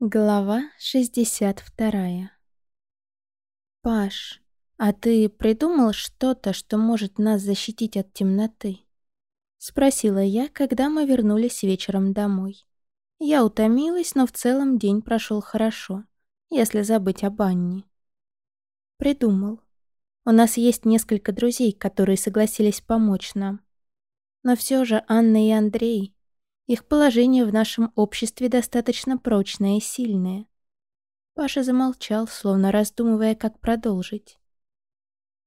Глава 62 «Паш, а ты придумал что-то, что может нас защитить от темноты?» Спросила я, когда мы вернулись вечером домой. Я утомилась, но в целом день прошел хорошо, если забыть об Анне. Придумал. У нас есть несколько друзей, которые согласились помочь нам. Но все же Анна и Андрей их положение в нашем обществе достаточно прочное и сильное. Паша замолчал, словно раздумывая, как продолжить.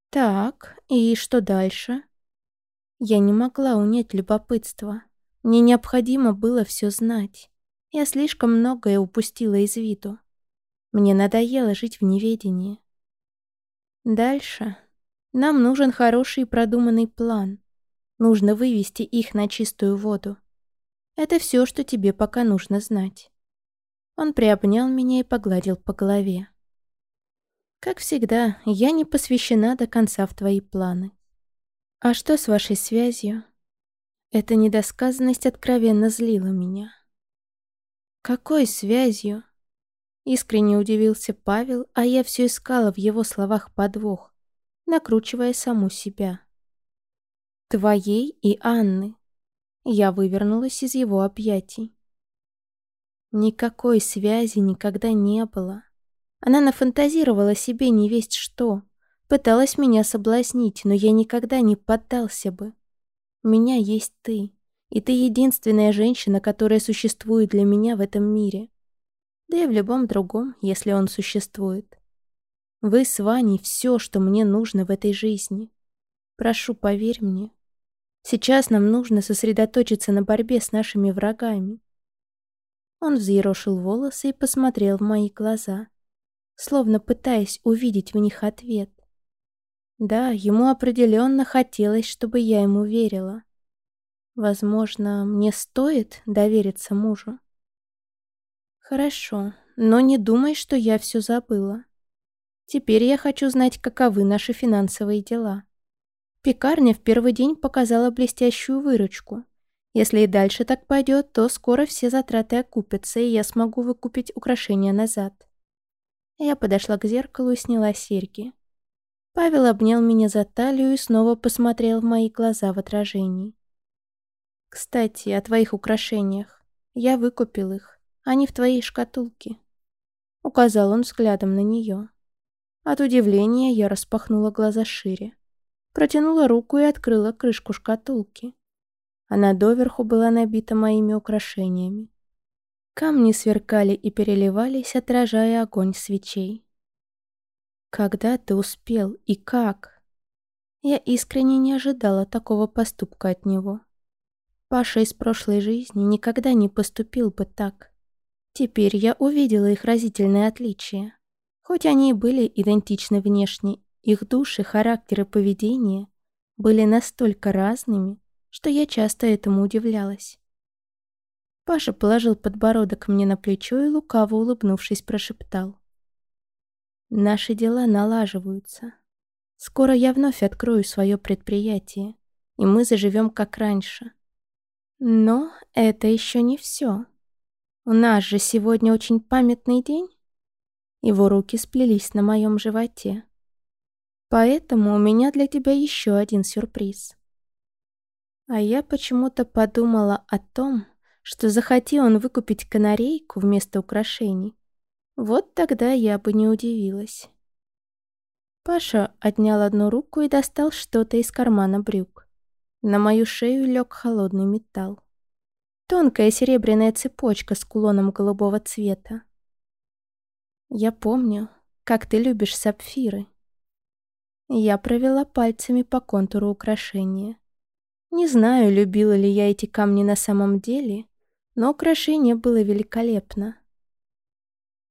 «Так, и что дальше?» Я не могла унять любопытство. Мне необходимо было все знать. Я слишком многое упустила из виду. Мне надоело жить в неведении. Дальше. Нам нужен хороший продуманный план. Нужно вывести их на чистую воду. Это все, что тебе пока нужно знать. Он приобнял меня и погладил по голове. Как всегда, я не посвящена до конца в твои планы. А что с вашей связью? Эта недосказанность откровенно злила меня. Какой связью? Искренне удивился Павел, а я все искала в его словах подвох, накручивая саму себя. Твоей и Анны. Я вывернулась из его объятий. Никакой связи никогда не было. Она нафантазировала себе не весть что, пыталась меня соблазнить, но я никогда не поддался бы. У меня есть ты, и ты единственная женщина, которая существует для меня в этом мире. Да и в любом другом, если он существует. Вы с Ваней все, что мне нужно в этой жизни. Прошу, поверь мне, Сейчас нам нужно сосредоточиться на борьбе с нашими врагами. Он взъерошил волосы и посмотрел в мои глаза, словно пытаясь увидеть в них ответ. Да, ему определенно хотелось, чтобы я ему верила. Возможно, мне стоит довериться мужу. Хорошо, но не думай, что я все забыла. Теперь я хочу знать, каковы наши финансовые дела. Пекарня в первый день показала блестящую выручку. Если и дальше так пойдет, то скоро все затраты окупятся, и я смогу выкупить украшения назад. Я подошла к зеркалу и сняла серьги. Павел обнял меня за талию и снова посмотрел в мои глаза в отражении. «Кстати, о твоих украшениях. Я выкупил их. Они в твоей шкатулке». Указал он взглядом на нее. От удивления я распахнула глаза шире протянула руку и открыла крышку шкатулки. Она доверху была набита моими украшениями. Камни сверкали и переливались, отражая огонь свечей. Когда ты успел и как? Я искренне не ожидала такого поступка от него. Паша из прошлой жизни никогда не поступил бы так. Теперь я увидела их разительные отличия. Хоть они и были идентичны внешне их души, характер и поведение были настолько разными, что я часто этому удивлялась. Паша положил подбородок мне на плечо и, лукаво улыбнувшись, прошептал. «Наши дела налаживаются. Скоро я вновь открою свое предприятие, и мы заживем как раньше. Но это еще не все. У нас же сегодня очень памятный день». Его руки сплелись на моем животе. Поэтому у меня для тебя еще один сюрприз. А я почему-то подумала о том, что захоти он выкупить канарейку вместо украшений, вот тогда я бы не удивилась. Паша отнял одну руку и достал что-то из кармана брюк. На мою шею лег холодный металл. Тонкая серебряная цепочка с кулоном голубого цвета. Я помню, как ты любишь сапфиры. Я провела пальцами по контуру украшения. Не знаю, любила ли я эти камни на самом деле, но украшение было великолепно.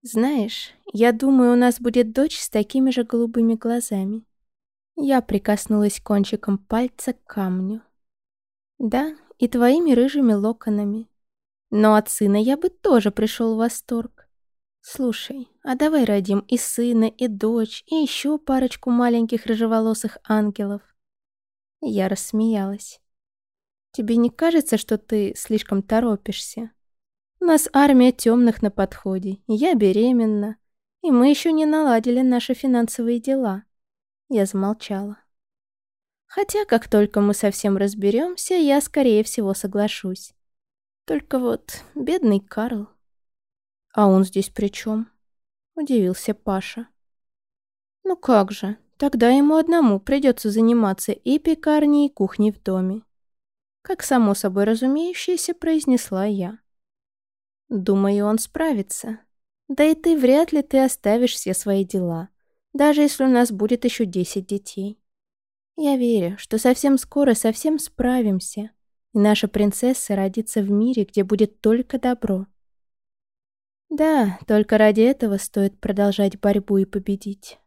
Знаешь, я думаю, у нас будет дочь с такими же голубыми глазами. Я прикоснулась кончиком пальца к камню. Да, и твоими рыжими локонами. Но от сына я бы тоже пришел в восторг. «Слушай, а давай родим и сына, и дочь, и еще парочку маленьких рыжеволосых ангелов». Я рассмеялась. «Тебе не кажется, что ты слишком торопишься? У нас армия темных на подходе, я беременна, и мы еще не наладили наши финансовые дела. Я замолчала. Хотя, как только мы совсем разберемся, я, скорее всего, соглашусь. Только вот бедный Карл. А он здесь при чем? Удивился Паша. Ну как же, тогда ему одному придется заниматься и пекарней, и кухней в доме. Как само собой разумеющееся, произнесла я. Думаю, он справится. Да и ты вряд ли ты оставишь все свои дела, даже если у нас будет еще десять детей. Я верю, что совсем скоро совсем справимся, и наша принцесса родится в мире, где будет только добро. Да, только ради этого стоит продолжать борьбу и победить.